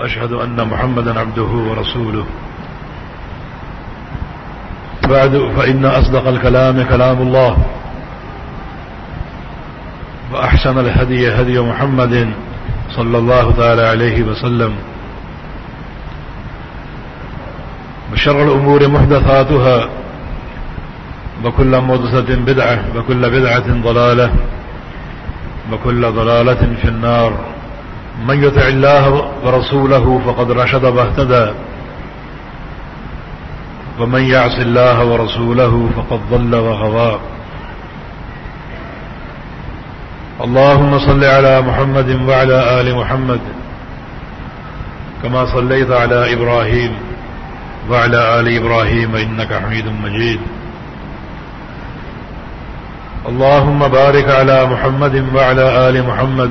وأشهد أن محمدا عبده ورسوله. بعد فإن أصدق الكلام كلام الله. وأحسن الهدي هدي محمد صلى الله تعالى عليه وسلم. وشر الأمور محدثاتها. وكل مدسة بدعة وكل بدعة ضلالة. وكل ضلالة في النار. من يطع الله ورسوله فقد رشد واهتدى ومن يعص الله ورسوله فقد ضل وغضى اللهم صل على محمد وعلى آل محمد كما صليت على إبراهيم وعلى آل إبراهيم إنك حميد مجيد. اللهم بارك على محمد وعلى آل محمد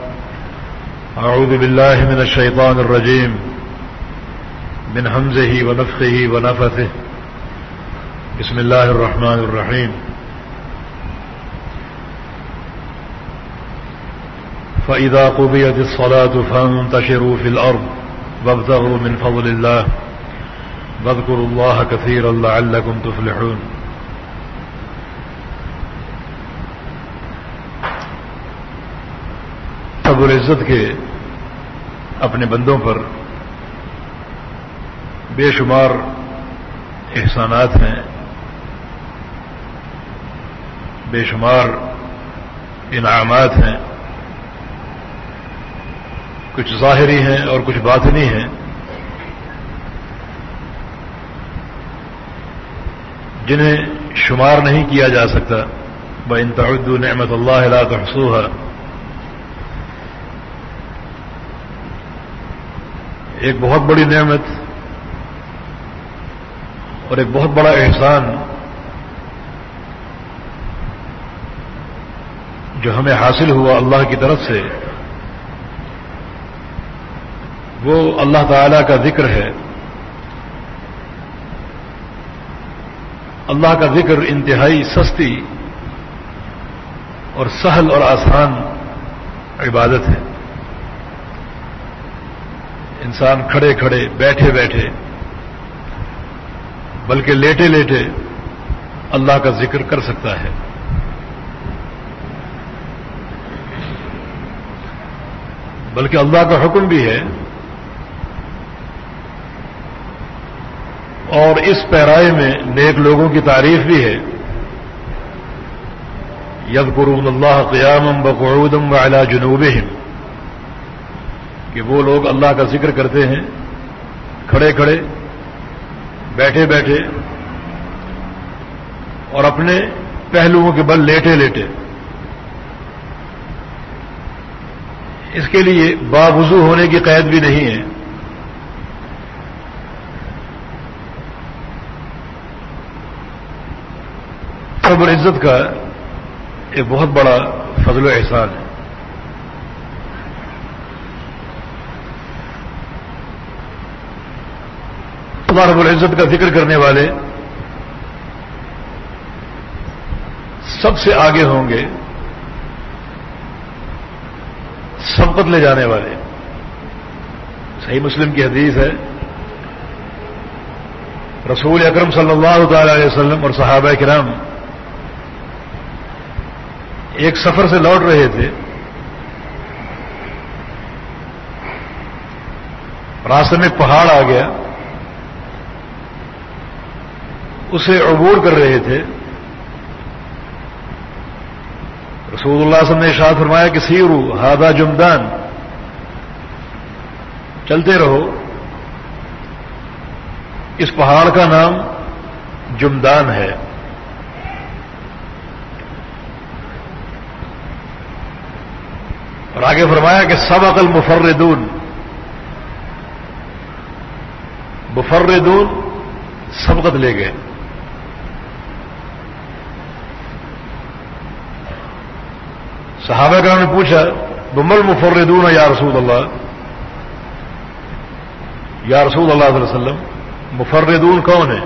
أعوذ بالله من الشيطان الرجيم. من همزه ونفخه ونفثه. بسم الله الرحمن الرحيم. فإذا قضيت الصلاة فانتشروا في الأرض وابتغوا من فضل الله. واذكروا الله كثيرا لعلكم تفلحون. رب العزت کے اپنے بندوں پر بے شمار احسانات ہیں، بے شمار انعامات ہیں۔ کچھ ظاہری ہیں اور کچھ باطنی ہیں۔ جنہیں شمار نہیں کیا جا سکتا۔ ب انتعد نعمت اللہ لا تحصوها۔ ایک بہت بڑی نعمت اور ایک بہت بڑا احسان جو ہمیں حاصل ہوا اللہ کی طرف سے، وہ اللہ تعالی کا ذکر ہے۔ اللہ کا ذکر انتہائی سستی اور سہل اور آسان عبادت ہے۔ انسان کھڑے کھڑے، بیٹھے بیٹھے، بلکہ لیٹے لیٹے اللہ کا ذکر کر سکتا ہے۔ بلکہ اللہ کا حکم بھی ہے۔ اور اس پیرائے میں نیک لوگوں کی تعریف بھی ہے۔ ید قرون اللہ قیام بقعودم و اعلی جنوب کہ وہ لوگ اللہ کا ذکر کرتے ہیں، کھڑے کھڑے، بیٹھے بیٹھے، اور اپنے پہلوؤں کے بل لیٹے لیٹے۔ اس کے لیے باوضو ہونے کی قید بھی نہیں ہے۔ رب العزت کا ایک بہت بڑا فضل و احسان ہے۔ اللہ رب العزت کا ذکر کرنے والے سب سے آگے ہوں گے، سمپت لے جانے والے۔ صحیح مسلم کی حدیث ہے، رسول اکرم صلی اللہ تعالی علیہ وسلم اور صحابہ کرام ایک سفر سے لوٹ رہے تھے۔ راستے میں پہاڑ آ گیا۔ اسے عبور کر رہے تھے۔ رسول اللہ صلی اللہ نے شاد فرمایا کہ سیرو ہادہ جمدان چلتے رہو۔ اس پہاڑ کا نام جمدان ہے۔ اور آگے فرمایا کہ سب عقل مفردون مفردون سبقت لے گئے۔ صحابہ کرام نے پوچھا، بمل مفردون یا رسول اللہ؟ یا رسول اللہ علیہ وسلم، مفردون کون ہے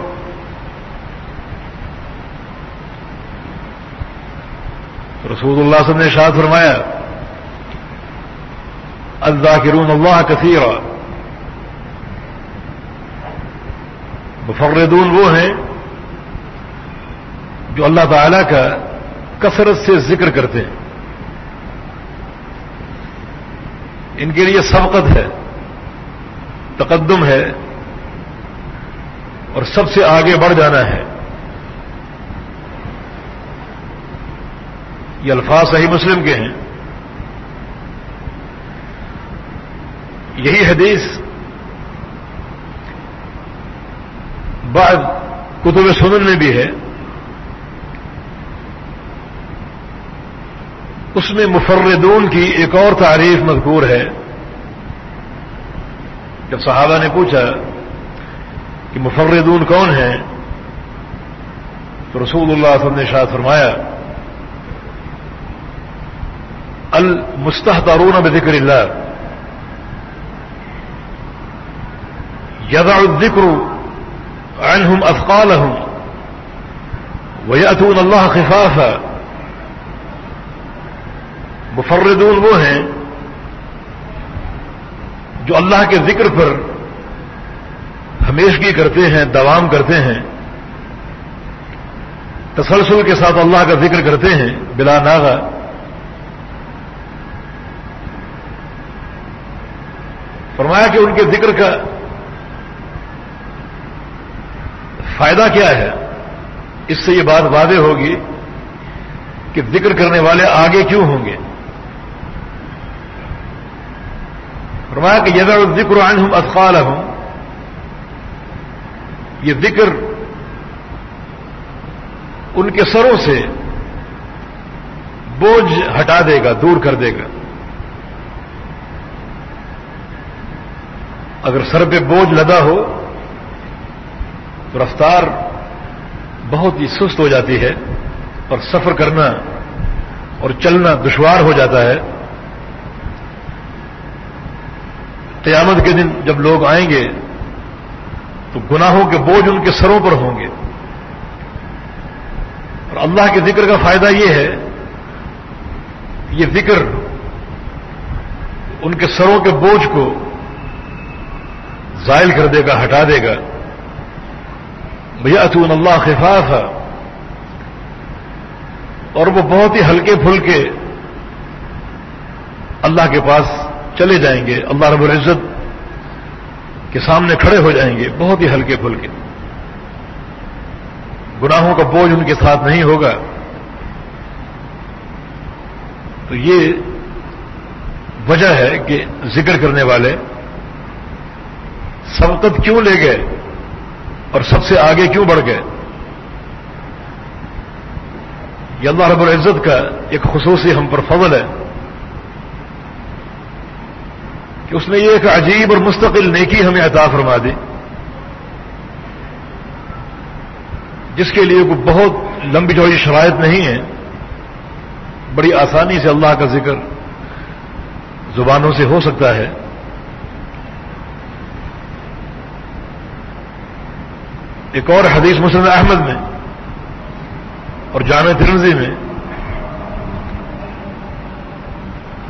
رسول اللہ صلی اللہ نے شاد فرمایا، الذاکرون اللہ کثیر مفردون وہ ہیں جو اللہ تعالی کا کثرت سے ذکر کرتے ہیں۔ ان کے لیے سبقت ہے، تقدم ہے، اور سب سے آگے بڑھ جانا ہے۔ یہ الفاظ صحیح مسلم کے ہیں۔ یہی حدیث بعض کتب سنن میں بھی ہے۔ اس میں مفردون کی ایک اور تعریف مذکور ہے۔ جب صحابہ نے پوچھا کہ مفردون کون ہیں، تو رسول اللہ صلی اللہ علیہ وسلم نے شاید فرمایا المستحدارون بذکر اللہ۔ يضع الذكر عنهم أثقالهم ويأتون الله خفافا۔ مفردون وہ ہیں جو اللہ کے ذکر پر ہمیشگی کرتے ہیں، دوام کرتے ہیں۔ تسلسل کے ساتھ اللہ کا ذکر کرتے ہیں، بلا ناغا۔ فرمایا کہ ان کے ذکر کا فائدہ کیا ہے؟ اس سے یہ بات واضح ہوگی کہ ذکر کرنے والے آگے کیوں ہوں گے؟ فرمایا کہ یزا ذکر ہوں اطفال ہوں یہ ذکر ان کے سروں سے بوجھ ہٹا دے گا، دور کر دے گا۔ اگر سر پہ بوجھ لدا ہو تو رفتار بہت ہی سست ہو جاتی ہے اور سفر کرنا اور چلنا دشوار ہو جاتا ہے۔ قیامت کے دن جب لوگ آئیں گے تو گناہوں کے بوجھ ان کے سروں پر ہوں گے۔ اور اللہ کے ذکر کا فائدہ یہ ہے یہ ذکر ان کے سروں کے بوجھ کو زائل کر دے گا، ہٹا دے گا۔ بھیا اتون اللہ خفاف اور وہ بہت ہی ہلکے پھلکے اللہ کے پاس چلے جائیں گے، اللہ رب العزت کے سامنے کھڑے ہو جائیں گے، بہت ہی ہلکے پھلکے۔ گناہوں کا بوجھ ان کے ساتھ نہیں ہوگا۔ تو یہ وجہ ہے کہ ذکر کرنے والے سبقت کیوں لے گئے اور سب سے آگے کیوں بڑھ گئے؟ یہ اللہ رب العزت کا ایک خصوصی ہم پر فضل ہے۔ کہ اس نے یہ ایک عجیب اور مستقل نیکی ہمیں عطا فرما دی، جس کے لیے کوئی بہت لمبی چوڑی شرائط نہیں ہے بڑی آسانی سے اللہ کا ذکر زبانوں سے ہو سکتا ہے۔ ایک اور حدیث مسلم احمد میں اور جامع ترنزی میں،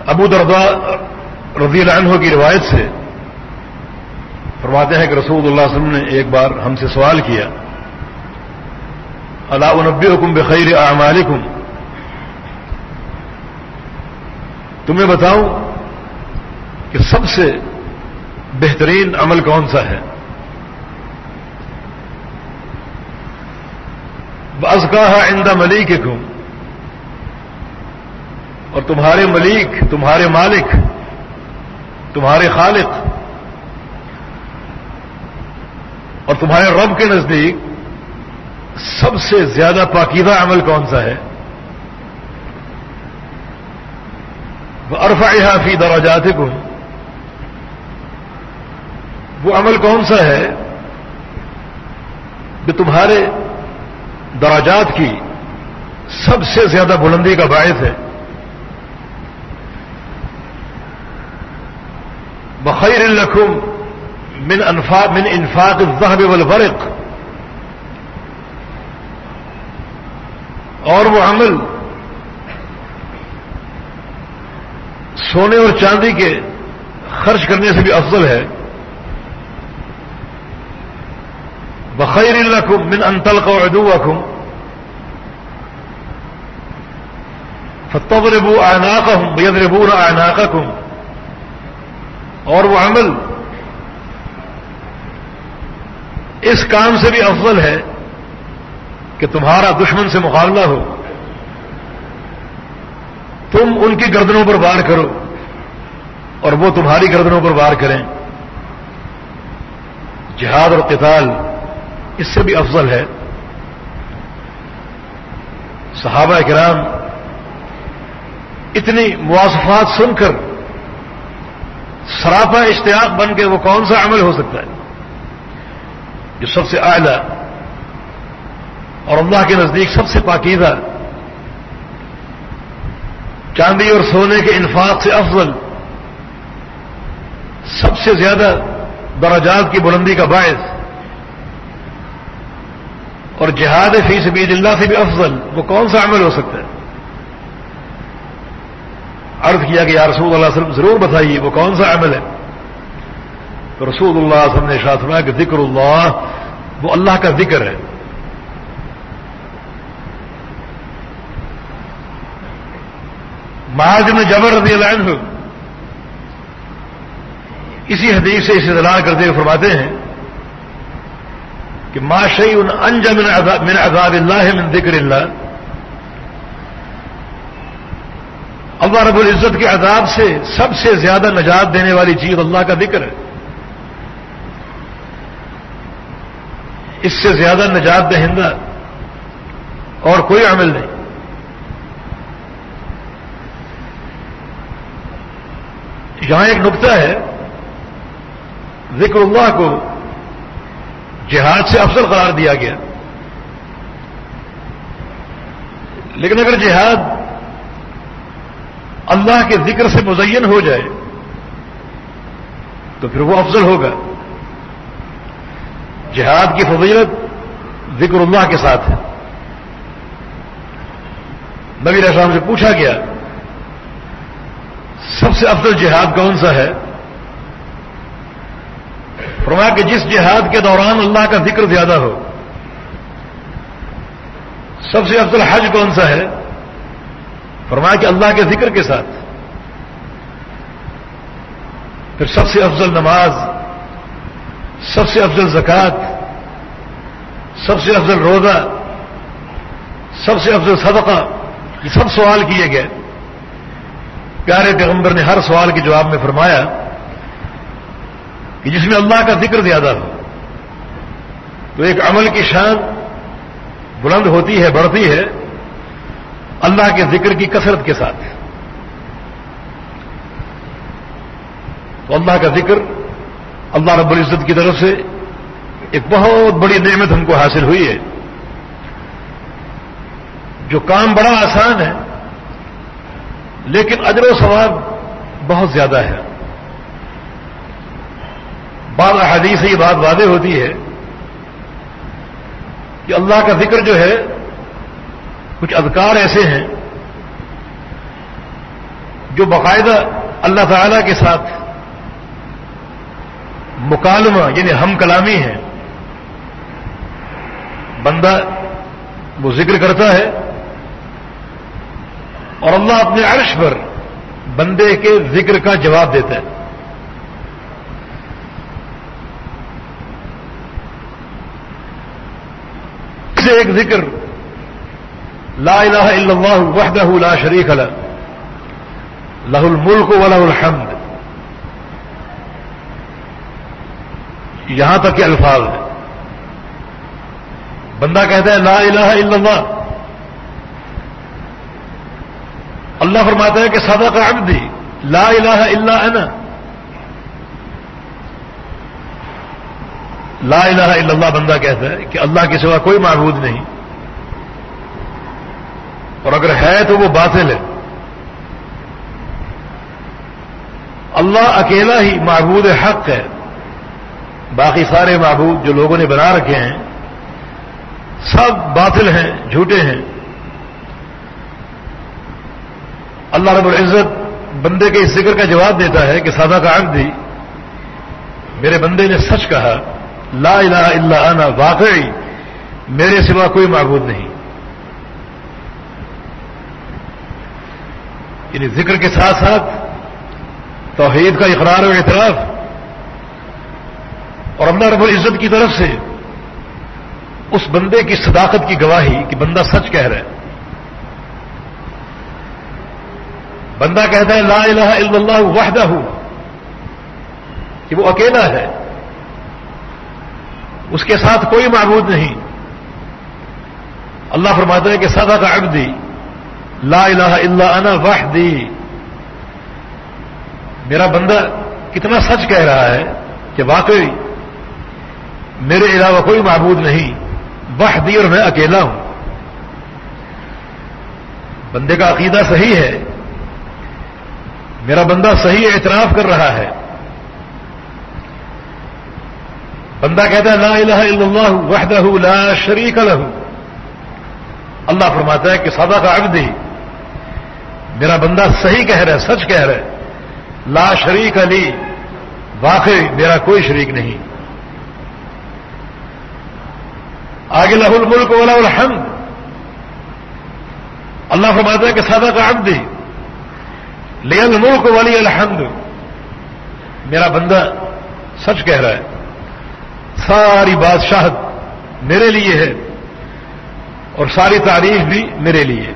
ابو دردا رضی اللہ عنہ کی روایت سے فرماتے ہیں کہ رسول اللہ علیہ وسلم نے ایک بار ہم سے سوال کیا اللہ نبی حکم بخیر اعمالکم؟ تمہیں بتاؤں کہ سب سے بہترین عمل کون سا ہے؟ ازگاہ آئندہ ملیک اور تمہارے ملیک تمہارے مالک تمہارے خالق اور تمہارے رب کے نزدیک سب سے زیادہ پاکیزہ عمل کون سا ہے؟ وہ عرفا فی دراجات وہ عمل کون سا ہے جو تمہارے دراجات کی سب سے زیادہ بلندی کا باعث ہے؟ بخير لكم من انفاق من إنفاق الذهب والبرق. اور وہ عمل سونے اور چاندی کے خرچ کرنے سے بھی افضل ہے. بخیر لکم من أن تلقوا عدوكم. فتضربوا أعناقهم ويضربون أعناقكم. اور وہ عمل اس کام سے بھی افضل ہے کہ تمہارا دشمن سے مقابلہ ہو۔ تم ان کی گردنوں پر وار کرو اور وہ تمہاری گردنوں پر وار کریں۔ جہاد اور قتال اس سے بھی افضل ہے۔ صحابہ کرام اتنی مواصفات سن کر سراپا اشتیاق بن کے وہ کون سا عمل ہو سکتا ہے؟ جو سب سے اعلی اور اللہ کے نزدیک سب سے پاکیزہ، چاندی اور سونے کے انفاق سے افضل، سب سے زیادہ درجات کی بلندی کا باعث، اور جہاد فی سبید اللہ سے بھی افضل، وہ کون سا عمل ہو سکتا ہے؟ عرض کیا کہ یا رسول اللہ علیہ وسلم، ضرور بتائیے، وہ کون سا عمل ہے؟ تو رسول اللہ علیہ وسلم نے فرمایا کہ ذکر اللہ، وہ اللہ کا ذکر ہے۔ میں جبر رضی اللہ عنہ اسی حدیث سے اسے دلال کرتے ہوئے فرماتے ہیں کہ ما شعی ان انج من عذاب اللہ من ذکر اللہ اللہ رب العزت کے عذاب سے سب سے زیادہ نجات دینے والی چیز اللہ کا ذکر ہے۔ اس سے زیادہ نجات دہندہ اور کوئی عمل نہیں۔ یہاں ایک نقطہ ہے، ذکر اللہ کو جہاد سے افضل قرار دیا گیا۔ لیکن اگر جہاد اللہ کے ذکر سے مزین ہو جائے تو پھر وہ افضل ہوگا۔ جہاد کی فضیلت ذکر اللہ کے ساتھ ہے۔ نبی السلام سے پوچھا گیا، سب سے افضل جہاد کون سا ہے؟ فرمایا کہ جس جہاد کے دوران اللہ کا ذکر زیادہ ہو، سب سے افضل حج کون سا ہے؟ فرمایا کہ اللہ کے ذکر کے ساتھ۔ پھر سب سے افضل نماز، سب سے افضل زکوٰۃ، سب سے افضل روزہ، سب سے افضل صدقہ، یہ سب سوال کیے گئے۔ پیارے پیغمبر نے ہر سوال کے جواب میں فرمایا کہ جس میں اللہ کا ذکر زیادہ ہو، تو ایک عمل کی شان بلند ہوتی ہے، بڑھتی ہے۔ اللہ کے ذکر کی کثرت کے ساتھ تو اللہ کا ذکر اللہ رب العزت کی طرف سے ایک بہت بڑی نعمت ہم کو حاصل ہوئی ہے۔ جو کام بڑا آسان ہے، لیکن اجر و ثواب بہت زیادہ ہے۔ بعض احادیث سے یہ بات واضح ہوتی ہے کہ اللہ کا ذکر جو ہے کچھ اذکار ایسے ہیں جو باقاعدہ اللہ تعالی کے ساتھ مکالمہ یعنی ہم کلامی ہے بندہ وہ ذکر کرتا ہے اور اللہ اپنے عرش پر بندے کے ذکر کا جواب دیتا ہے۔ ایک ذکر لا الہ الا اللہ وحدہ لا شریک له. لہ الملک و لہ الحمد. یہاں تک کے الفاظ ہیں بندہ کہتا ہے لا الہ الا اللہ اللہ فرماتا ہے کہ سادہ عبدی. لا الہ الا انا لا الہ الا اللہ بندہ کہتا ہے کہ اللہ کے سوا کوئی معبود نہیں. اور اگر ہے تو وہ باطل ہے اللہ اکیلا ہی معبود حق ہے۔ باقی سارے معبود جو لوگوں نے بنا رکھے ہیں، سب باطل ہیں، جھوٹے ہیں۔ اللہ رب العزت بندے کے اس ذکر کا جواب دیتا ہے کہ سادہ کا عقد دی میرے بندے نے سچ کہا، لا الہ الا انا، واقعی میرے سوا کوئی معبود نہیں۔ یعنی ذکر کے ساتھ ساتھ توحید کا اقرار و اعتراف اور اللہ رب العزت کی طرف سے اس بندے کی صداقت کی گواہی کہ بندہ سچ کہہ رہا ہے۔ بندہ کہتا ہے لا الہ الا اللہ وحدہ، کہ وہ اکیلا ہے۔ اس کے ساتھ کوئی معبود نہیں۔ اللہ فرماتا ہے کہ سدا کا عبدی لا الہ الا انا وحدی۔ میرا بندہ کتنا سچ کہہ رہا ہے کہ واقعی میرے علاوہ کوئی معبود نہیں، وحدی اور میں اکیلا ہوں۔ بندے کا عقیدہ صحیح ہے۔ میرا بندہ صحیح اعتراف کر رہا ہے۔ بندہ کہتا ہے لا الہ الا اللہ وحدہ لا شریک له۔ اللہ فرماتا ہے کہ سادہ کا عبدی میرا بندہ صحیح کہہ رہا ہے، سچ کہہ رہا ہے۔ لا شریک علی، واقعی میرا کوئی شریک نہیں۔ آگے لہ الملک ولا الحمد۔ اللہ فرماتا ہے کہ سادہ کا عبدی لے الملک ولی الحمد۔ میرا بندہ سچ کہہ رہا ہے۔ ساری بادشاہت میرے لیے ہے اور ساری تعریف بھی میرے لیے۔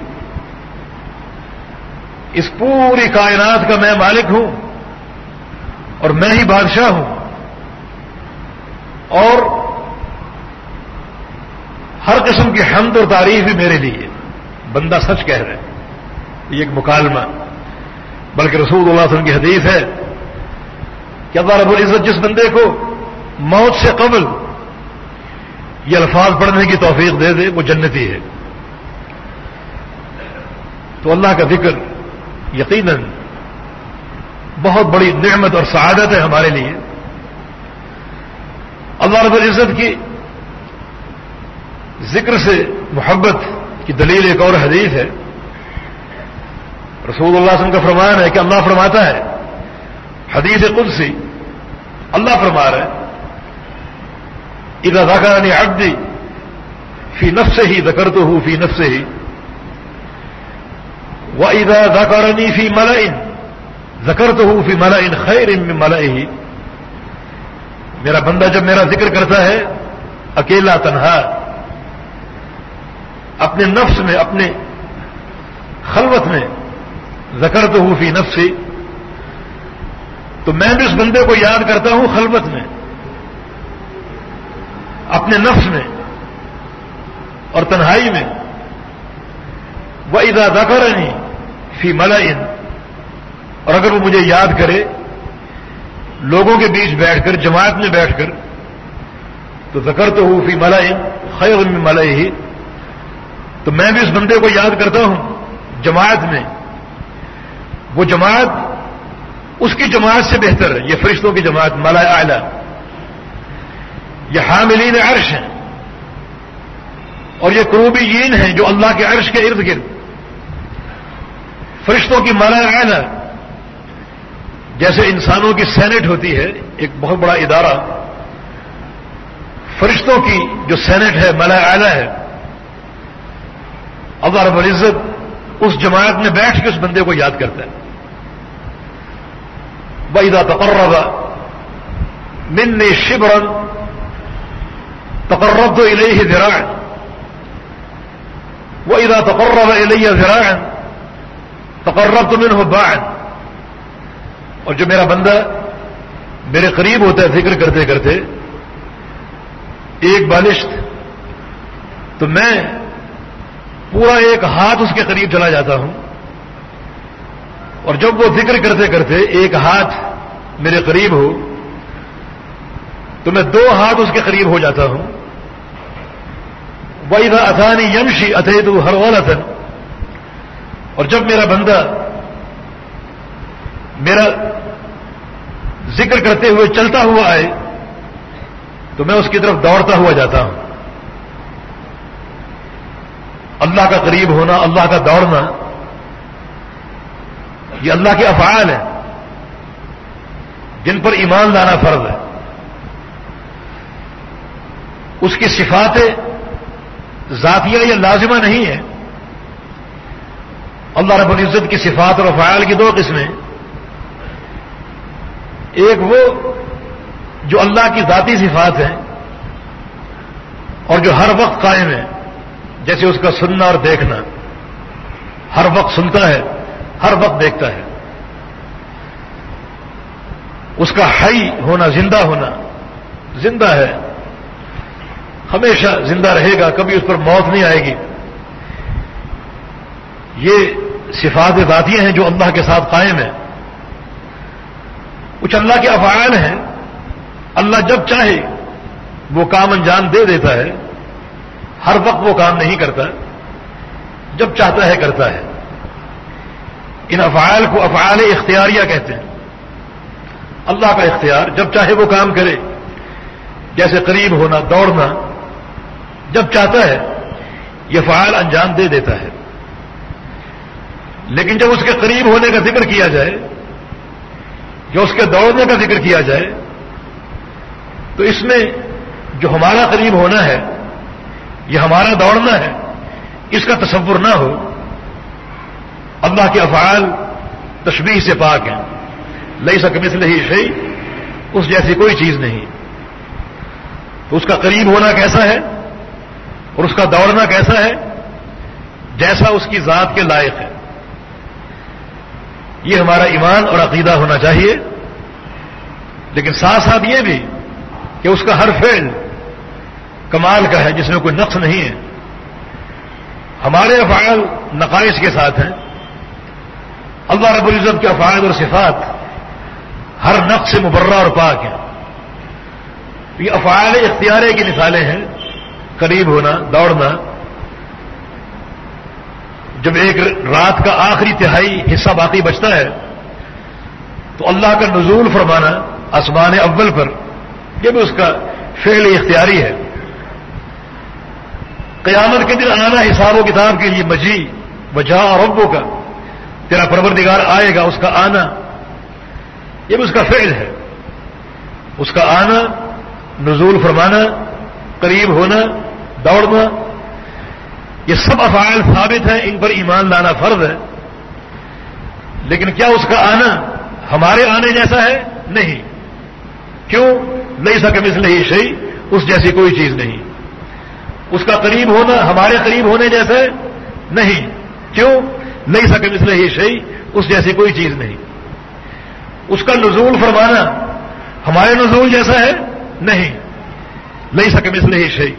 اس پوری کائنات کا میں مالک ہوں اور میں ہی بادشاہ ہوں اور ہر قسم کی حمد اور تعریف بھی میرے لیے بندہ سچ کہہ رہے ہیں یہ ایک مکالمہ بلکہ رسول اللہ علیہ وسلم کی حدیث ہے کہ اللہ رب العزت جس بندے کو موت سے قبل یہ الفاظ پڑھنے کی توفیق دے دے، وہ جنتی ہے۔ تو اللہ کا ذکر یقیناً بہت بڑی نعمت اور سعادت ہے ہمارے لیے۔ اللہ رب العزت کی ذکر سے محبت کی دلیل ایک اور حدیث ہے۔ رسول اللہ وسلم کا فرمان ہے کہ اللہ فرماتا ہے، حدیث قدسی، اللہ فرما رہا ہے، اذا ذكرني عبدي في نفسه ذكرته في نفسه واذا ذكرني في ملأ ذكرته في ملأ خير من ملئه۔ میرا بندہ جب میرا ذکر کرتا ہے، اکیلا تنہا، اپنے نفس میں، اپنے خلوت میں ذکر تو ہوں فی نفسی، تو میں بھی اس بندے کو یاد کرتا ہوں خلوت میں، اپنے نفس میں اور تنہائی میں۔ وہ ادا دکر فی ملائن۔ اور اگر وہ مجھے یاد کرے، لوگوں کے بیچ بیٹھ کر، جماعت میں بیٹھ کر، تو زکر تو ہوں فی ملائن، خیر میں ملائی ہی تو میں بھی اس بندے کو یاد کرتا ہوں، جماعت میں۔ وہ جماعت اس کی جماعت سے بہتر ہے، یہ فرشتوں کی جماعت، ملا اعلی۔ یہ حاملین عرش ہیں۔ اور یہ کروبیین ہیں جو اللہ کے عرش کے ارد گرد۔ فرشتوں کی مالا آئنا جیسے انسانوں کی سینٹ ہوتی ہے، ایک بہت بڑا ادارہ۔ فرشتوں کی جو سینٹ ہے ملا آئنا ہے۔ اللہ رب العزت اس جماعت میں بیٹھ کے اس بندے کو یاد کرتا ہے۔ بدا تقرب من نے شبرن تقرب تو الہی وہ ادا تقرر علیہ ذرائع تقرب تو میں ہو اور جو میرا بندہ میرے قریب ہوتا ہے ذکر کرتے کرتے، ایک بالشت، تو میں پورا ایک ہاتھ اس کے قریب چلا جاتا ہوں۔ اور جب وہ ذکر کرتے کرتے ایک ہاتھ میرے قریب ہو، تو میں دو ہاتھ اس کے قریب ہو جاتا ہوں۔ وہی تھا آسانی یمشی اتحد ہر والا اور جب میرا بندہ میرا ذکر کرتے ہوئے چلتا ہوا آئے تو میں اس کی طرف دوڑتا ہوا جاتا ہوں۔ اللہ کا قریب ہونا، اللہ کا دوڑنا، یہ اللہ کے افعال ہیں۔ جن پر ایمان لانا فرض ہے۔ اس کی صفاتیں ذاتیہ یا لازمہ نہیں ہے اللہ رب العزت کی صفات اور افعال کی دو قسمیں ایک وہ جو اللہ کی ذاتی صفات ہیں اور جو ہر وقت قائم ہے جیسے اس کا سننا اور دیکھنا۔ ہر وقت سنتا ہے، ہر وقت دیکھتا ہے۔ اس کا ہائی ہونا، زندہ ہونا، زندہ ہے۔ ہمیشہ زندہ رہے گا، کبھی اس پر موت نہیں آئے گی۔ یہ صفات ذاتیاں ہیں جو اللہ کے ساتھ قائم ہیں۔ کچھ اللہ کے افعال ہیں۔ اللہ جب چاہے وہ کام انجام دے دیتا ہے۔ ہر وقت وہ کام نہیں کرتا۔ جب چاہتا ہے کرتا ہے۔ ان افعال کو افعال اختیاریہ کہتے ہیں۔ اللہ کا اختیار جب چاہے وہ کام کرے۔ جیسے قریب ہونا، دوڑنا، جب چاہتا ہے، یہ فعال انجام دے دیتا ہے۔ لیکن جب اس کے قریب ہونے کا ذکر کیا جائے، یا اس کے دوڑنے کا ذکر کیا جائے، تو اس میں جو ہمارا قریب ہونا ہے یہ ہمارا دوڑنا ہے، اس کا تصور نہ ہو، اللہ کے افعال تشبیح سے پاک ہیں۔ لئی سکم اس لیے شہی اس جیسی کوئی چیز نہیں۔ تو اس کا قریب ہونا کیسا ہے، اور اس کا دوڑنا کیسا ہے، جیسا اس کی ذات کے لائق ہے۔ یہ ہمارا ایمان اور عقیدہ ہونا چاہیے۔ لیکن ساتھ ساتھ یہ بھی کہ اس کا ہر فعل کمال کا ہے، جس میں کوئی نقص نہیں ہے۔ ہمارے افعال نقائص کے ساتھ ہیں۔ اللہ رب العزت کے افعال اور صفات ہر نقص سے مبرہ اور پاک ہیں۔ یہ افعال اختیارے کی مثالیں ہیں۔ قریب ہونا، دوڑنا جب ایک رات کا آخری تہائی حصہ باقی بچتا ہے، تو اللہ کا نزول فرمانا آسمان اول پر، یہ بھی اس کا فعل اختیاری ہے۔ قیامت کے دن آنا حساب و کتاب کے لیے مجی وجہ اور ابو کا تیرا پروردگار آئے گا، اس کا آنا۔ یہ بھی اس کا فعل ہے۔ اس کا آنا، نزول فرمانا، قریب ہونا، دوڑنا یہ سب افعال ثابت ہیں، ان پر ایمان لانا فرض ہے۔ لیکن کیا اس کا آنا ہمارے آنے جیسا ہے؟ نہیں۔ کیوں؟ نہیں سکے مثل ہی شہی اس جیسی کوئی چیز نہیں۔ اس کا قریب ہونا، ہمارے قریب ہونے جیسے نہیں۔ کیوں؟ نہیں سکے مثل ہی شہی اس جیسی کوئی چیز نہیں۔ اس کا نزول فرمانا ہمارے نزول جیسا ہے؟ نہیں۔ نہیں سکے مثل ہی شہی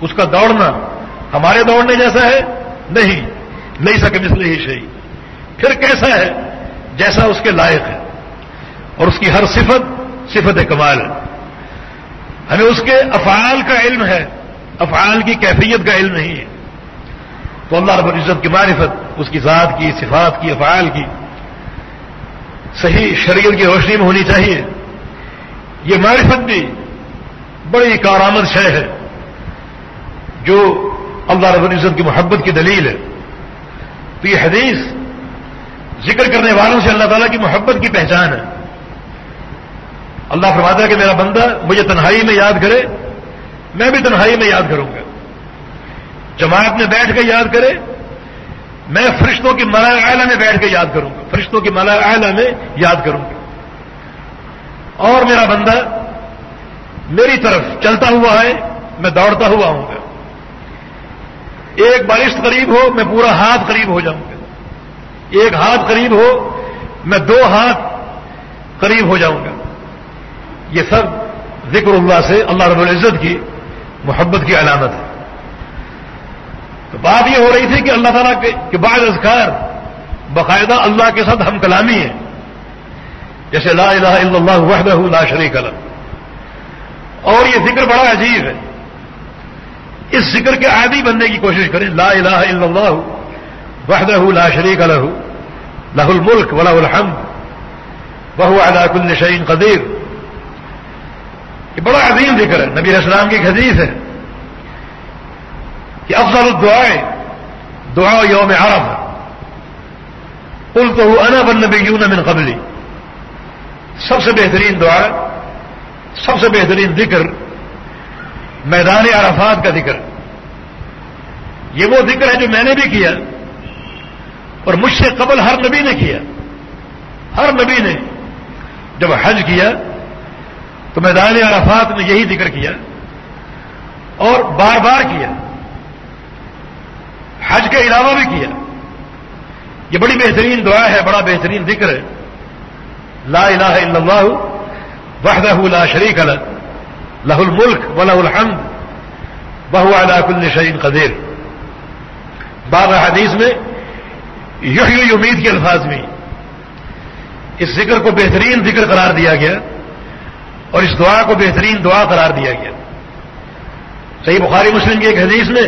اس کا دوڑنا ہمارے دوڑنے جیسا ہے؟ نہیں نہیں سکے مثل ہی شہی۔ پھر کیسا ہے؟ جیسا اس کے لائق ہے۔ اور اس کی ہر صفت صفت کمال ہے۔ ہمیں اس کے افعال کا علم ہے۔ افعال کی کیفیت کا علم نہیں ہے۔ تو اللہ رب العزت کی معرفت، اس کی ذات کی، صفات کی، افعال کی، صحیح شریعت کی روشنی میں ہونی چاہیے۔ یہ معرفت بھی بڑی کارآمد شے ہے۔ جو اللہ رب العزت کی محبت کی دلیل ہے۔ تو یہ حدیث ذکر کرنے والوں سے اللہ تعالیٰ کی محبت کی پہچان ہے۔ اللہ فرماتا ہے کہ میرا بندہ مجھے تنہائی میں یاد کرے، میں بھی تنہائی میں یاد کروں گا۔ جماعت میں بیٹھ کے یاد کرے، میں فرشتوں کی ملا اعلیٰ میں بیٹھ کے یاد کروں گا۔ فرشتوں کی ملا اعلیٰ میں یاد کروں گا۔ اور میرا بندہ میری طرف چلتا ہوا ہے، میں دوڑتا ہوا ہوں گا۔ ایک بالشت قریب ہو، میں پورا ہاتھ قریب ہو جاؤں گا۔ ایک ہاتھ قریب ہو، میں دو ہاتھ قریب ہو جاؤں گا۔ یہ سب ذکر اللہ سے، اللہ رب العزت کی محبت کی علامت ہے۔ تو بات یہ ہو رہی تھی کہ اللہ تعالیٰ کے بعض اذکار باقاعدہ اللہ کے ساتھ ہم کلامی ہے جیسے لا الہ الا اللہ وحدہ لا شریک اللہ اور یہ ذکر بڑا عجیب ہے۔ اس ذکر کے عادی بننے کی کوشش کریں لا الہ الا اللہ وحدہ لا شریک الہ لہ الملک ولہ الحمد بہو علی کل شعین قدیر یہ بڑا عظیم ذکر ہے نبی اسلام کی ایک حدیث ہے کہ افضل الدعائیں دعا یوم عرف ہے پل تو انا بن نبی یون من قبلی سب سے بہترین میدان عرفات کا ذکر۔ یہ وہ ذکر ہے جو میں نے بھی کیا اور مجھ سے قبل ہر نبی نے کیا۔ ہر نبی نے جب حج کیا تو میدان عرفات میں یہی ذکر کیا اور بار بار کیا۔ حج کے علاوہ بھی کیا۔ یہ بڑی بہترین دعا ہے، بڑا بہترین ذکر ہے۔ لا الہ الا اللہ وحدہ لا شریک لہ۔ لہ الملک ولہ الحمد بہو علا کل شعین قدیر بعض حدیث میں یحیی امید کے الفاظ میں اس ذکر کو بہترین ذکر قرار دیا گیا اور اس دعا کو بہترین دعا قرار دیا گیا۔ صحیح بخاری مسلم کی ایک حدیث میں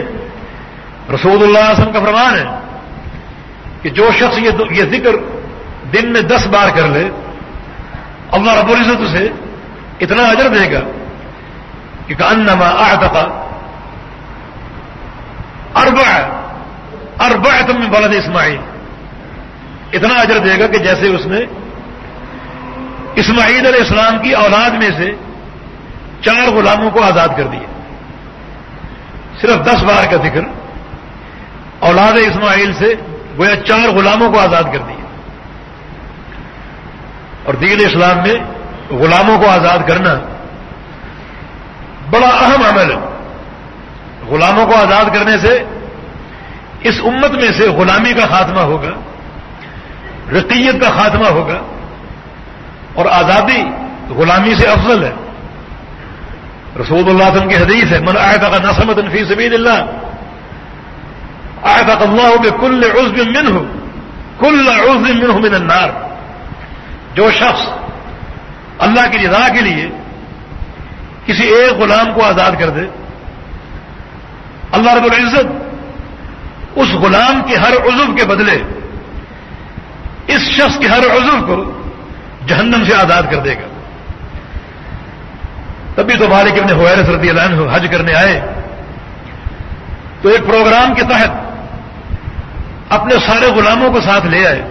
رسول اللہ علیہ وسلم کا فرمان ہے کہ جو شخص یہ ذکر دن میں دس بار کر لے، اللہ رب العزت اسے اتنا اجر دے گا کہ انما آتا اربع اربع تم میں بلد اسماعیل اتنا اجر دے گا کہ جیسے اس نے اسماعیل علیہ السلام کی اولاد میں سے چار غلاموں کو آزاد کر دیا۔ صرف دس بار کا ذکر اولاد اسماعیل سے گویا چار غلاموں کو آزاد کر دیا۔ اور دین اسلام میں غلاموں کو آزاد کرنا بڑا اہم عمل ہے۔ غلاموں کو آزاد کرنے سے، اس امت میں سے غلامی کا خاتمہ ہوگا، رقیت کا خاتمہ ہوگا، اور آزادی غلامی سے افضل ہے۔ رسول اللہ وسلم کی حدیث ہے، من آئے کا نسمت فی سبیل اللہ آئے اللہ کہ کل عزب من ہو کل عزب من ہو من النار. جو شخص اللہ کی رضا کے لیے کسی ایک غلام کو آزاد کر دے۔ اللہ رب العزت اس غلام کے ہر عزو کے بدلے اس شخص کے ہر عزو کو جہنم سے آزاد کر دے گا۔ تبھی تو مالک ابن حویرس رضی اللہ عنہ حج کرنے آئے۔ تو ایک پروگرام کے تحت اپنے سارے غلاموں کو ساتھ لے آئے۔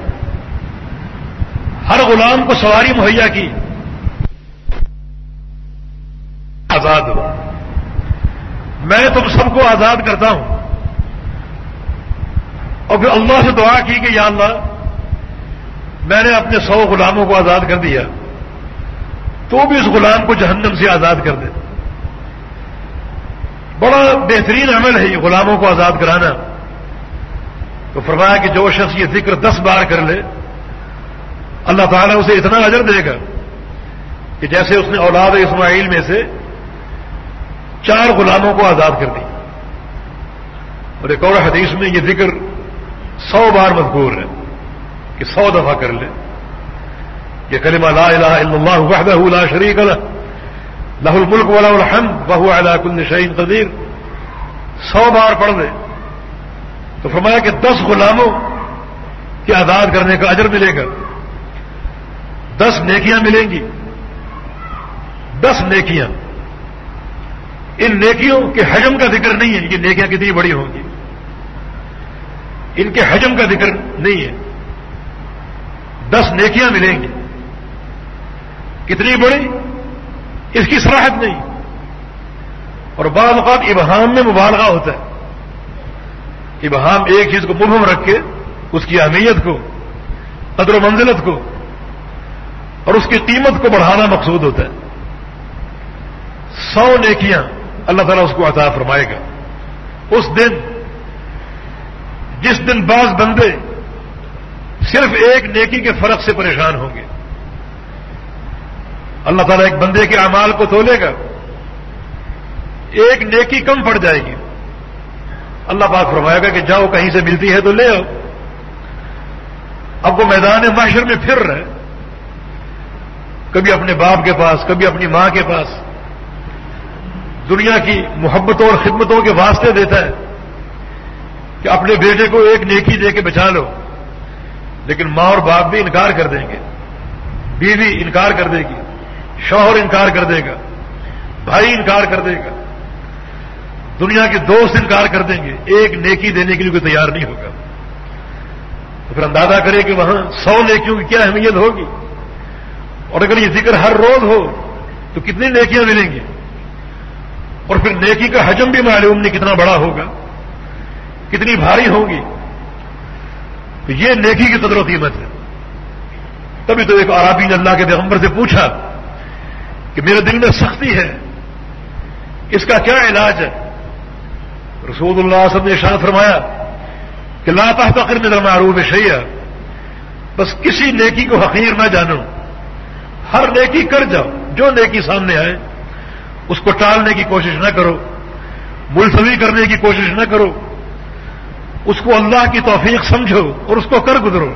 ہر غلام کو سواری مہیا کی۔ آزاد ہو میں تم سب کو آزاد کرتا ہوں۔ اور پھر اللہ سے دعا کی کہ یا اللہ، میں نے اپنے سو غلاموں کو آزاد کر دیا۔ تو بھی اس غلام کو جہنم سے آزاد کر دے۔ بڑا بہترین عمل ہے یہ غلاموں کو آزاد کرانا۔ تو فرمایا کہ جو شخص یہ ذکر دس بار کر لے، اللہ تعالیٰ اسے اتنا اجر دے گا کہ جیسے اس نے اولاد اسماعیل میں سے چار غلاموں کو آزاد کر دی۔ اور ایک اور حدیث میں یہ ذکر سو بار مذکور ہے کہ سو دفعہ کر لے۔ یہ کلمہ لا الہ الا اللہ وحدہ لا شریک لہ۔ لہ الملک ولا الحمد وهو على كل شيء قدیر۔ سو بار پڑھ دے تو فرمایا کہ دس غلاموں کے آزاد کرنے کا اجر ملے گا۔ دس نیکیاں ملیں گی۔ دس نیکیاں۔ ان نیکیوں کے حجم کا ذکر نہیں ہے یہ نیکیاں کتنی بڑی ہوں گی۔ ان کے حجم کا ذکر نہیں ہے۔ دس نیکیاں ملیں گی۔ کتنی بڑی؟ اس کی سراہد نہیں۔ اور بعض اوقات ابہام میں مبالغہ ہوتا ہے۔ ابہام ایک چیز کو مبہم رکھ کے، اس کی اہمیت کو، قدر و منزلت کو، اور اس کی قیمت کو بڑھانا مقصود ہوتا ہے۔ سو نیکیاں۔ اللہ تعالیٰ اس کو عطا فرمائے گا۔ اس دن، جس دن بعض بندے صرف ایک نیکی کے فرق سے پریشان ہوں گے۔ اللہ تعالیٰ ایک بندے کے اعمال کو تولے گا۔ ایک نیکی کم پڑ جائے گی۔ اللہ پاک فرمائے گا کہ جاؤ، کہیں سے ملتی ہے تو لے آؤ۔ اب وہ میدان معاشر میں پھر رہے۔ کبھی اپنے باپ کے پاس، کبھی اپنی ماں کے پاس۔ دنیا کی محبتوں اور خدمتوں کے واسطے دیتا ہے کہ اپنے بیٹے کو ایک نیکی دے کے بچا لو، لیکن ماں اور باپ بھی انکار کر دیں گے، بیوی انکار کر دے گی، شوہر انکار کر دے گا، بھائی انکار کر دے گا۔ دنیا کے دوست انکار کر دیں گے، ایک نیکی دینے کے لیے کوئی تیار نہیں ہوگا۔ تو پھر اندازہ کرے کہ وہاں سو نیکیوں کی کیا اہمیت ہوگی۔ اور اگر یہ ذکر ہر روز ہو، تو کتنی نیکیاں ملیں گی؟ اور پھر نیکی کا حجم بھی معلوم نہیں کتنا بڑا ہوگا، کتنی بھاری ہوگی تو یہ نیکی کی قدر و قیمت ہے۔ تبھی تو ایک عرابی نے اللہ کے پیغمبر سے پوچھا کہ میرے دل میں سختی ہے، اس کا کیا علاج ہے؟ رسول اللہ صاحب نے شان فرمایا کہ لا تحتقر من المعروف شیئا، بس کسی نیکی کو حقیر نہ جانو۔ ہر نیکی کر جاؤ، جو نیکی سامنے آئے اس کو ٹالنے کی کوشش نہ کرو، ملتوی کرنے کی کوشش نہ کرو، اس کو اللہ کی توفیق سمجھو اور اس کو کر گزرو۔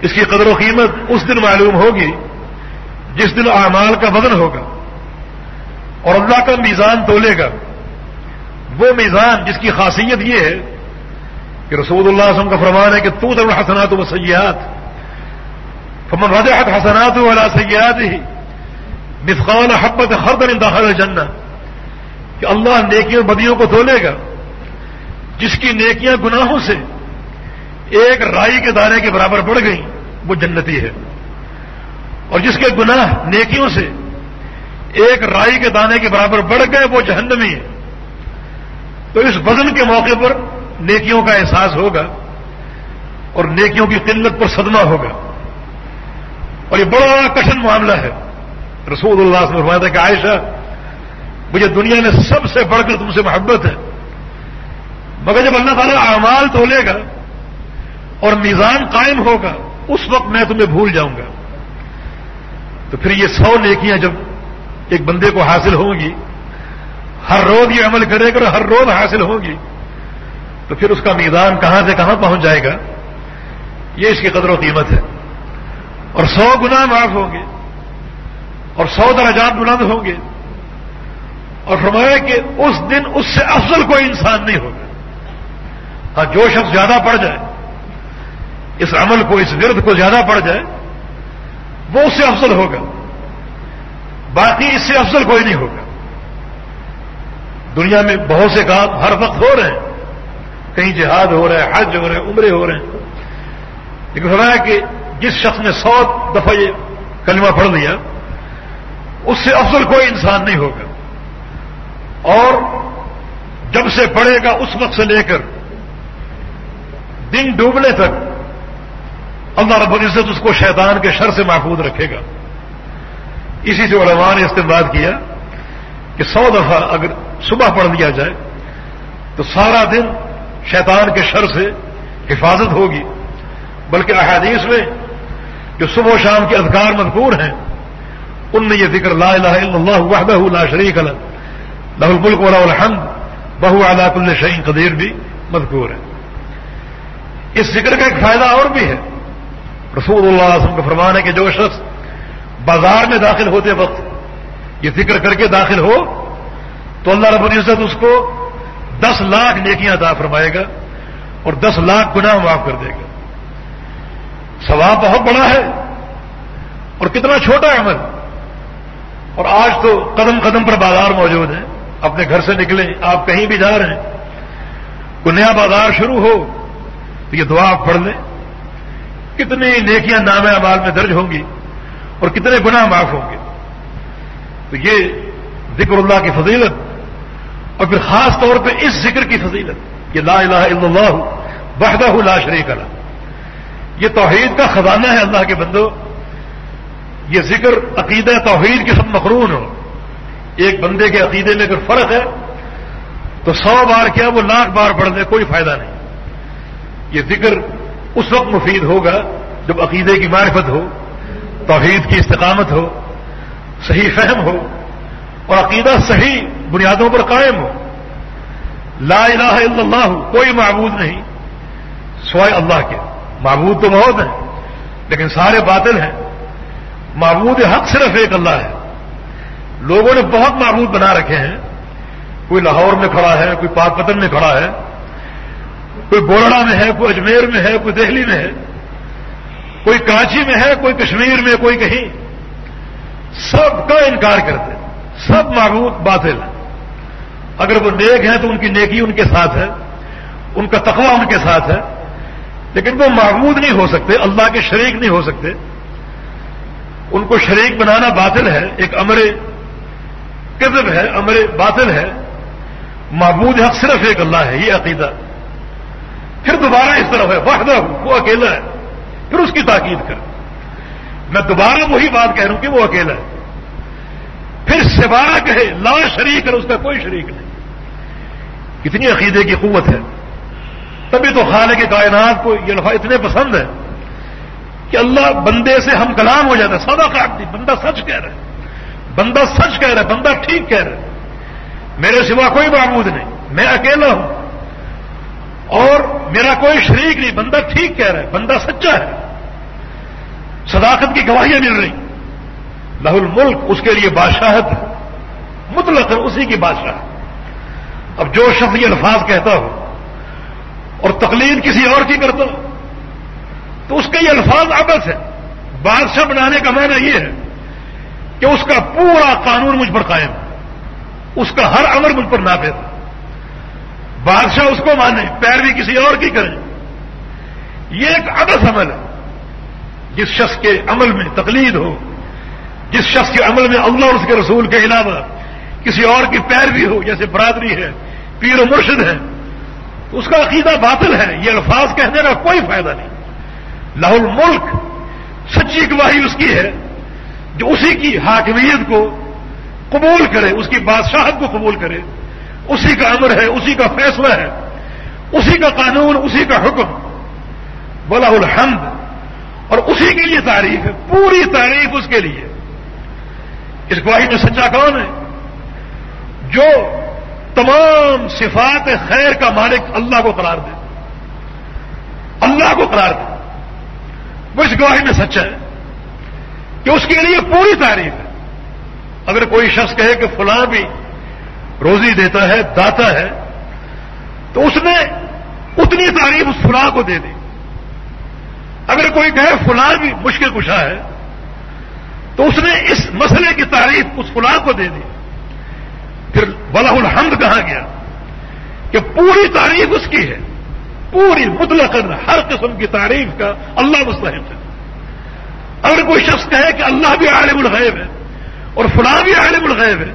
اس کی قدر و قیمت اس دن معلوم ہوگی، جس دن اعمال کا وزن ہوگا اور اللہ کا میزان تولے گا۔ وہ میزان جس کی خاصیت یہ ہے کہ رسول اللہ وسلم کا فرمان ہے کہ تو در حسنات و سیاحت فمن رجحت حسنات والا سیاحت ہی مثقال حبت ہر دن داخل جنہ کہ اللہ نیکیوں بدیوں کو دھولے گا، جس کی نیکیاں گناہوں سے ایک رائی کے دانے کے برابر بڑھ گئیں، وہ جنتی ہے۔ اور جس کے گناہ نیکیوں سے ایک رائی کے دانے کے برابر بڑھ گئے، وہ جہنمی ہے۔ تو اس وزن کے موقع پر نیکیوں کا احساس ہوگا اور نیکیوں کی قلت پر صدمہ ہوگا۔ اور یہ بڑا کٹن معاملہ ہے۔ رسول اللہ سے فرمایا تھا کہ عائشہ، مجھے دنیا میں سب سے بڑھ کر تم سے محبت ہے۔ مگر جب اللہ تعالیٰ اعمال تولے گا اور میزان قائم ہوگا، اس وقت میں تمہیں بھول جاؤں گا۔ تو پھر یہ سو نیکیاں جب ایک بندے کو حاصل ہوں گی، ہر روز یہ عمل کرے گا اور ہر روز حاصل ہوگی تو پھر اس کا میدان کہاں سے کہاں پہنچ جائے گا، یہ اس کی قدر و قیمت ہے۔ اور سو گنا معاف ہوں گے۔ اور سو درجات بلند ہوں گے اور فرمایا کہ اس دن اس سے افضل کوئی انسان نہیں ہوگا۔ ہاں جو شخص زیادہ پڑ جائے، اس عمل کو، اس ورد کو زیادہ پڑ جائے، وہ اس سے افضل ہوگا۔ باقی اس سے افضل کوئی نہیں ہوگا۔ دنیا میں بہت سے کام ہر وقت ہو رہے ہیں۔ کہیں جہاد ہو رہا ہے، حج ہو رہے ہیں عمرے ہو رہے ہیں۔ لیکن فرمایا کہ جس شخص نے سو دفعہ یہ کلمہ پڑھ لیا اس سے افضل کوئی انسان نہیں ہوگا۔ اور جب سے پڑھے گا اس وقت سے لے کر دن ڈوبنے تک اللہ رب العزت اس کو شیطان کے شر سے محفوظ رکھے گا۔ اسی سے علماء نے استعمال کیا کہ سو دفعہ اگر صبح پڑھ لیا جائے تو سارا دن شیطان کے شر سے حفاظت ہوگی، بلکہ احادیث میں جو صبح و شام کے اذکار مذکور ہیں ان میں یہ ذکر لا الہ الا اللہ وحدہ لا شریک لہ لہ الملک ولا الحمد. بہو علا کل شعین قدیر بھی مذکور ہے اس ذکر کا ایک فائدہ اور بھی ہے. رسول اللہ علیہ وسلم کا فرمان ہے کہ جو شخص بازار میں داخل ہوتے وقت یہ ذکر کر کے داخل ہو، تو اللہ رب العزت اس کو دس لاکھ نیکیاں عطا فرمائے گا اور دس لاکھ گناہ معاف کر دے گا۔ ثواب بہت بڑا ہے اور کتنا چھوٹا ہے عمل۔ اور آج تو قدم قدم پر بازار موجود ہیں اپنے گھر سے نکلیں، آپ کہیں بھی جا رہے ہیں۔ کوئی نیا بازار شروع ہو تو یہ دعا آپ پڑھ لیں۔ کتنی نیکیاں نام اعمال میں درج ہوں گی اور کتنے گناہ معاف ہوں گے۔ تو یہ ذکر اللہ کی فضیلت اور پھر خاص طور پہ اس ذکر کی فضیلت یہ لا الہ الا اللہ وحدہ لا شریک اللہ یہ توحید کا خزانہ ہے اللہ کے بندو یہ ذکر عقیدہ توحید کے سب مقرون ہو۔ ایک بندے کے عقیدے میں اگر فرق ہے، تو سو بار کیا وہ لاکھ بار پڑھ دے کوئی فائدہ نہیں۔ یہ ذکر اس وقت مفید ہوگا جب عقیدے کی معرفت ہو، توحید کی استقامت ہو، صحیح فہم ہو اور عقیدہ صحیح بنیادوں پر قائم ہو۔ لا الہ الا اللہ، کوئی معبود نہیں، سوائے اللہ کے۔ معبود تو بہت ہیں، لیکن سارے باطل ہیں۔ معبود حق صرف ایک اللہ ہے۔ لوگوں نے بہت معبود بنا رکھے ہیں۔ کوئی لاہور میں کھڑا ہے، کوئی پاک پتن میں کھڑا ہے۔ کوئی بورڑا میں ہے، کوئی اجمیر میں ہے، کوئی دہلی میں ہے۔ کوئی کراچی میں ہے، کوئی کشمیر میں، کوئی کہیں۔ سب کا انکار کرتے سب معبود باطل اگر وہ نیک ہیں تو ان کی نیکی ان کے ساتھ ہے۔ ان کا تقوی ان کے ساتھ ہے۔ لیکن وہ معبود نہیں ہو سکتے، اللہ کے شریک نہیں ہو سکتے۔ ان کو شریک بنانا باطل ہے، ایک امر کذب ہے، امر باطل ہے۔ معبود حق صرف ایک اللہ ہے، یہ عقیدہ۔ پھر دوبارہ اس طرف ہے واحدہ وہ اکیلا ہے۔ پھر اس کی تاکید کر۔ میں دوبارہ وہی بات کہہ رہا ہوں کہ وہ اکیلا ہے۔ پھر سوارا کہے، لا شریک ہے، اس کا کوئی شریک نہیں۔ کتنی عقیدے کی قوت ہے۔ تبھی تو خالق کے کائنات کو یہ لفظ اتنے پسند ہے۔ کہ اللہ بندے سے ہم کلام ہو جاتا ہے سودا کاٹ دی بندہ سچ کہہ رہا ہے۔ بندہ سچ کہہ رہا ہے، بندہ ٹھیک کہہ رہا ہے۔ میرے سوا کوئی معبود نہیں۔ میں اکیلا ہوں۔ اور میرا کوئی شریک نہیں، بندہ ٹھیک کہہ رہا ہے، بندہ سچا ہے۔ صداقت کی گواہیاں مل رہی۔ لہ الملک اس کے لیے بادشاہت ہے۔ مطلق اسی کی بادشاہ اب جو شخص یہ الفاظ کہتا ہو اور تقلید کسی اور کی کرتا ہو تو اس کے یہ الفاظ آپس ہے بادشاہ بنانے کا معنی یہ ہے کہ اس کا پورا قانون مجھ پر قائم اس کا ہر امر مجھ پر نافذ بادشاہ اس کو مانے، پیروی کسی اور کی کریں یہ ایک ابس عمل ہے۔ جس شخص کے عمل میں تقلید ہو، جس شخص کے عمل میں اللہ اور اس کے رسول کے علاوہ کسی اور کی پیروی ہو، جیسے برادری ہے، پیر و مرشد ہے، اس کا عقیدہ باطل ہے۔ یہ الفاظ کہنے کا کوئی فائدہ نہیں۔ لاہور ملک سچی گواہی اس کی ہے جو اسی کی حاکمیت کو قبول کرے، اس کی بادشاہت کو قبول کرے۔ اسی کا امر ہے، اسی کا فیصلہ ہے، اسی کا قانون، اسی کا حکم۔ بلا الحمد، اور اسی کے لیے تعریف ہے، پوری تعریف اس کے لیے۔ اس گواہی میں سچا کون ہے؟ جو تمام صفات خیر کا مالک اللہ کو قرار دے۔ اللہ کو قرار دے۔ وہ اس گواہی میں سچا ہے کہ اس کے لیے پوری تعریف ہے۔ اگر کوئی شخص کہے کہ فلاں بھی روزی دیتا ہے، داتا ہے، تو اس نے اتنی تعریف اس فلاں کو دے دی۔ اگر کوئی کہے فلاں بھی مشکل کشا ہے، تو اس نے اس مسئلے کی تعریف اس فلاں کو دے دی۔ پھر بلا الحمد کہا گیا کہ پوری تعریف اس کی ہے۔ پوری مطلق ہر قسم کی تعریف کا اللہ مستحق ہے۔ اگر کوئی شخص کہے کہ اللہ بھی عالم الغیب ہے اور فلاں بھی عالم الغیب ہے،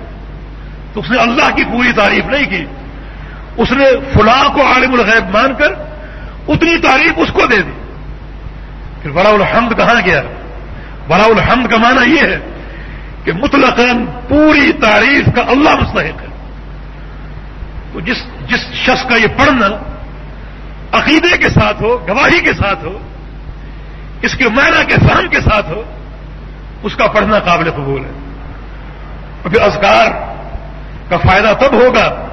تو اس نے اللہ کی پوری تعریف نہیں کی۔ اس نے فلاں کو عالم الغیب مان کر اتنی تعریف اس کو دے دی۔ پھر بڑا الحمد کہاں گیا؟ بڑا الحمد کا معنی یہ ہے کہ مطلق پوری تعریف کا اللہ مستحق ہے۔ تو جس جس شخص کا یہ پڑھنا عقیدے کے ساتھ ہو، گواہی کے ساتھ ہو، اس کے معنی کے فہم کے ساتھ ہو، اس کا پڑھنا قابل قبول ہے۔ اور پھر اذکار کا فائدہ تب ہوگا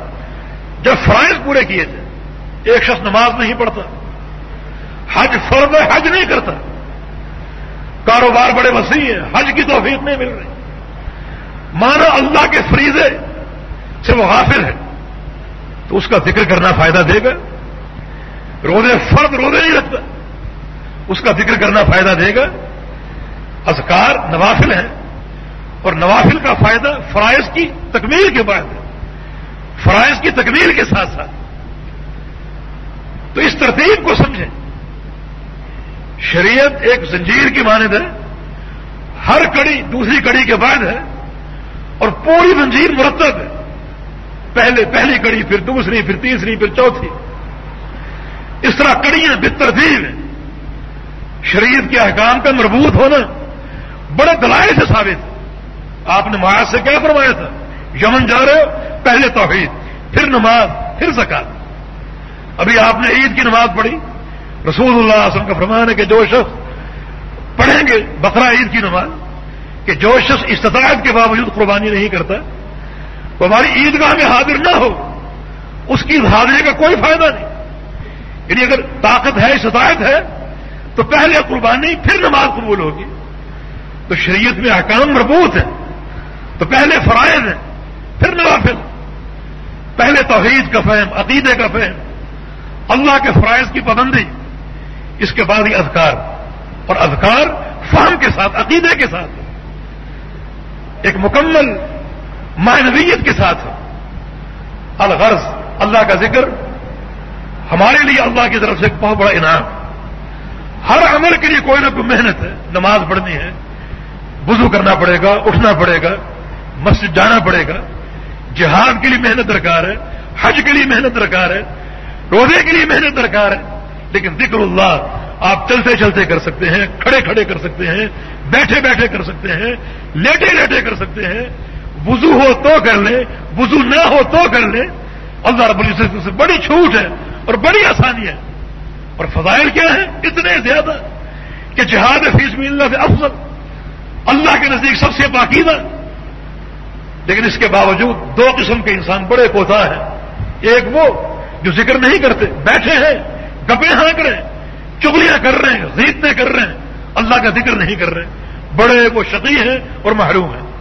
جب فرائض پورے کیے جائیں۔ ایک شخص نماز نہیں پڑھتا، حج فرض حج نہیں کرتا۔ کاروبار بڑے وسیع ہیں، حج کی توفیق نہیں مل رہی۔ مانا اللہ کے فریضے سے وہ حافظ ہے، تو اس کا ذکر کرنا فائدہ دے گا۔ روزے فرد روزے نہیں رکھتا۔ اس کا ذکر کرنا فائدہ دے گا۔ اذکار نوافل ہیں اور نوافل کا فائدہ فرائض کی تکمیل کے بعد ہے۔ فرائض کی تکمیل کے ساتھ ساتھ۔ تو اس ترتیب کو سمجھیں۔ شریعت ایک زنجیر کی مانند ہے۔ ہر کڑی دوسری کڑی کے بعد ہے۔ اور پوری زنجیر مرتب ہے۔ پہلے پہلی کڑی، پھر دوسری، پھر تیسری، پھر چوتھی۔ اس طرح کڑیاں بے ترتیب ہیں شریعت کے احکام کا مربوط ہونا بڑے دلائل سے ثابت. آپ نے معاذ سے کیا فرمایا تھا؟ یمن جا رہے ہو، پہلے توحید، پھر نماز، پھر زکات. ابھی آپ نے عید کی نماز پڑھی. رسول اللہ علیہ وسلم کا فرمان ہے کہ جو شخص پڑھیں گے بقرہ عید کی نماز، کہ جو شخص استطاعت کے باوجود قربانی نہیں کرتا، وہ ہماری عیدگاہ میں حاضر نہ ہو، اس کی حاضری کا کوئی فائدہ نہیں. یعنی اگر طاقت ہے استطاعت ہے، تو پہلے قربانی، پھر نماز قبول ہوگی۔ تو شریعت میں احکام مربوط ہے تو پہلے فرائض ہیں، پھر نوافل۔ پہلے توحید کا فہم، عقیدے کا فہم۔ اللہ کے فرائض کی پابندی، اس کے بعد ہی اذکار۔ اور اذکار فہم کے ساتھ، عقیدے کے ساتھ۔ ایک مکمل معنویت کے ساتھ۔ الغرض، اللہ کا ذکر ہمارے لیے اللہ کی طرف سے ایک بہت بڑا انعام. ہر عمل کے لیے کوئی نہ کوئی محنت ہے. نماز پڑھنی ہے. وضو کرنا پڑے گا، اٹھنا پڑے گا، مسجد جانا پڑے گا. جہاد کے لیے محنت درکار ہے، حج کے لیے محنت درکار ہے، روزے کے لیے محنت درکار ہے. لیکن ذکر اللہ، آپ چلتے چلتے کر سکتے ہیں، کھڑے کھڑے کر سکتے ہیں، بیٹھے بیٹھے کر سکتے ہیں، لیٹے لیٹے کر سکتے ہیں. وضو ہو تو کر لیں، وضو نہ ہو تو کر لیں. اللہ رب العزت سے بڑی چھوٹ ہے. اور بڑی آسانی ہے۔ اور فضائل کیا ہیں؟ اتنے زیادہ کہ جہاد فیس میں اللہ سے افضل۔ اللہ کے نزدیک سب سے باقیدہ۔ لیکن اس کے باوجود دو قسم کے انسان بڑے کوتا ہیں۔ ایک وہ جو ذکر نہیں کرتے، بیٹھے ہیں گپے ہانک رہے ہیں، چگلیاں کر رہے ہیں زیتنے کر رہے ہیں۔ اللہ کا ذکر نہیں کر رہے۔ بڑے وہ شقی ہیں اور محروم ہیں۔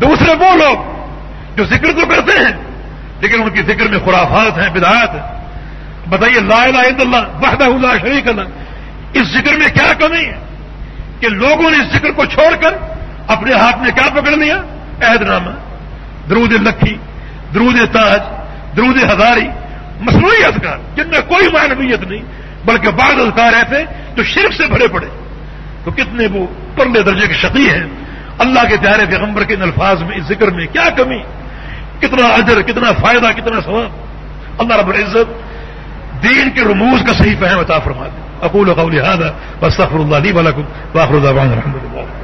دوسرے وہ لوگ جو ذکر تو کرتے ہیں، لیکن ان کی ذکر میں خرافات ہیں بدایات ہیں۔ بتائیے لا الہ الا اللہ، وحدہ اللہ شریک اللہ۔ اس ذکر میں کیا کمی ہے؟ کہ لوگوں نے اس ذکر کو چھوڑ کر اپنے ہاتھ میں کیا پکڑ لیا؟ عہد نامہ۔ درود لکھی، درود تاج، درود ہزاری۔ مصنوعی اذکار، جن میں کوئی معنویت نہیں، بلکہ بعض اذکار ایسے جو شرک سے بھرے پڑے۔ تو کتنے وہ پرلے درجے کے شقی ہیں۔ اللہ کے پیارے پیغمبر کے ان الفاظ میں اس ذکر میں کیا کمی؟ کتنا اجر، کتنا فائدہ، کتنا ثواب؟ اللہ رب العزت دین کے رموز کا صحیح فہم عطا فرما دے اقول قولی هذا واستغفر الله لي ولكم واخر دعوانا الحمد لله